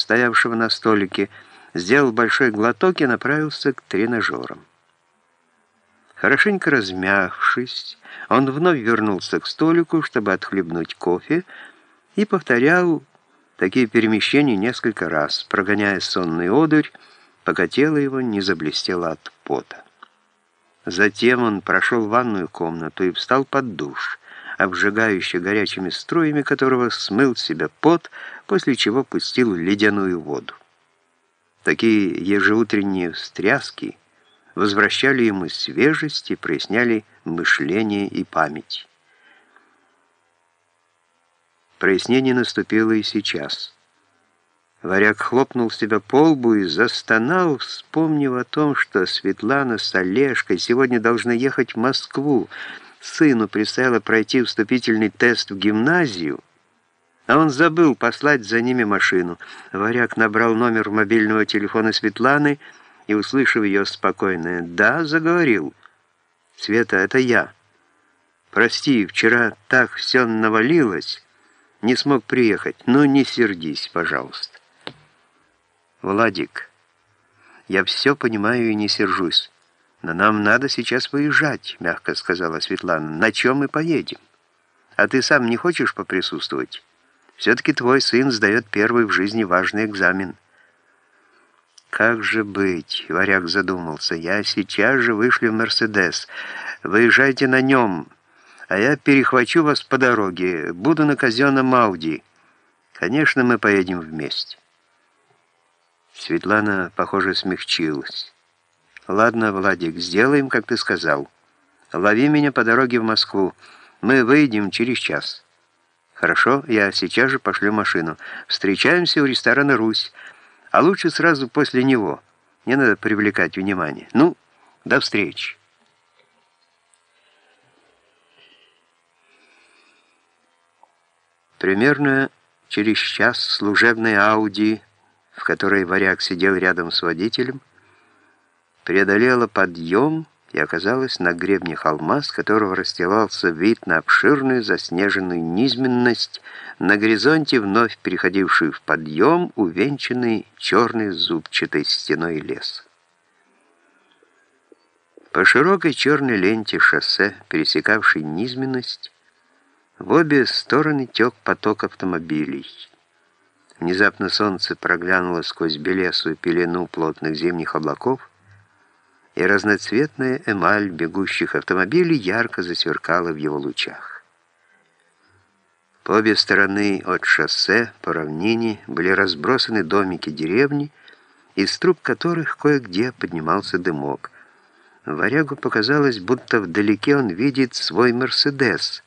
стоявшего на столике, сделал большой глоток и направился к тренажерам. Хорошенько размявшись, он вновь вернулся к столику, чтобы отхлебнуть кофе, и повторял такие перемещения несколько раз, прогоняя сонный одурь, пока тело его не заблестело от пота. Затем он прошел ванную комнату и встал под душ, обжигающий горячими струями которого смыл с себя пот, после чего пустил ледяную воду. Такие ежеутренние встряски возвращали ему свежесть и проясняли мышление и память. Прояснение наступило и сейчас. Варяг хлопнул себя по лбу и застонал, вспомнив о том, что Светлана с Олежкой сегодня должны ехать в Москву. Сыну предстояло пройти вступительный тест в гимназию, а он забыл послать за ними машину. Варяг набрал номер мобильного телефона Светланы и, услышав ее спокойное «да», заговорил. «Света, это я. Прости, вчера так все навалилось, не смог приехать, но не сердись, пожалуйста». «Владик, я все понимаю и не сержусь, но нам надо сейчас выезжать», — мягко сказала Светлана. «На чем мы поедем? А ты сам не хочешь поприсутствовать? Все-таки твой сын сдает первый в жизни важный экзамен». «Как же быть?» — Варяг задумался. «Я сейчас же вышлю Мерседес. Выезжайте на нем, а я перехвачу вас по дороге. Буду на казенном Ауди. Конечно, мы поедем вместе». Светлана, похоже, смягчилась. «Ладно, Владик, сделаем, как ты сказал. Лови меня по дороге в Москву. Мы выйдем через час». «Хорошо, я сейчас же пошлю машину. Встречаемся у ресторана «Русь», а лучше сразу после него. Не надо привлекать внимание. Ну, до встречи». Примерно через час служебной Ауди в которой варяг сидел рядом с водителем, преодолела подъем и оказалась на гребне холма, с которого расстилался вид на обширную заснеженную низменность, на горизонте вновь переходивший в подъем, увенчанный черной зубчатой стеной леса. По широкой черной ленте шоссе, пересекавшей низменность, в обе стороны тек поток автомобилей. Внезапно солнце проглянуло сквозь белесую пелену плотных зимних облаков, и разноцветная эмаль бегущих автомобилей ярко засверкала в его лучах. По обе стороны от шоссе по равнине были разбросаны домики деревни, из труб которых кое-где поднимался дымок. Варягу показалось, будто вдалеке он видит свой «Мерседес»,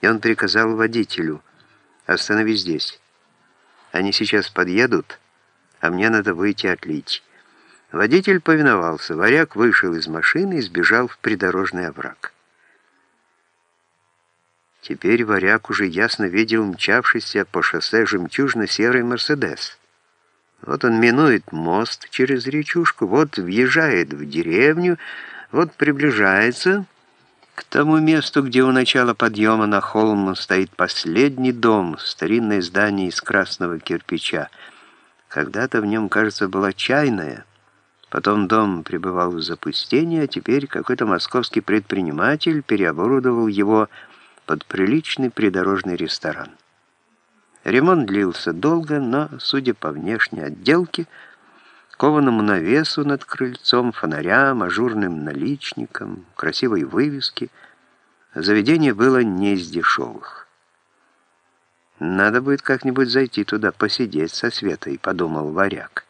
и он приказал водителю «Останови здесь». Они сейчас подъедут, а мне надо выйти отлить». Водитель повиновался. Варяг вышел из машины и сбежал в придорожный овраг. Теперь варяг уже ясно видел мчавшийся по шоссе жемчужно-серый «Мерседес». Вот он минует мост через речушку, вот въезжает в деревню, вот приближается... К тому месту, где у начала подъема на холм стоит последний дом, старинное здание из красного кирпича. Когда-то в нем, кажется, была чайная. Потом дом пребывал в запустении, а теперь какой-то московский предприниматель переоборудовал его под приличный придорожный ресторан. Ремонт длился долго, но, судя по внешней отделке, кованому навесу над крыльцом, фонарям, ажурным наличникам, красивой вывеске. Заведение было не из дешевых. «Надо будет как-нибудь зайти туда, посидеть со Светой», — подумал варяг.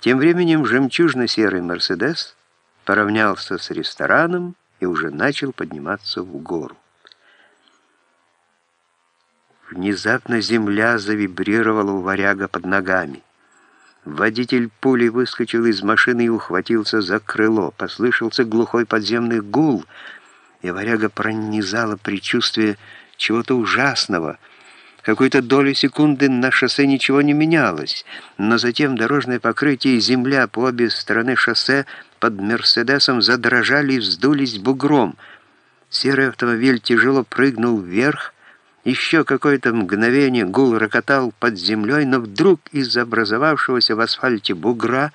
Тем временем жемчужно-серый «Мерседес» поравнялся с рестораном и уже начал подниматься в гору. Внезапно земля завибрировала у варяга под ногами. Водитель пулей выскочил из машины и ухватился за крыло. Послышался глухой подземный гул, и варяга пронизало предчувствие чего-то ужасного. Какой-то долю секунды на шоссе ничего не менялось, но затем дорожное покрытие и земля по обе стороны шоссе под «Мерседесом» задрожали и вздулись бугром. Серый автомобиль тяжело прыгнул вверх, Еще какое-то мгновение гул рокотал под землей, но вдруг из образовавшегося в асфальте бугра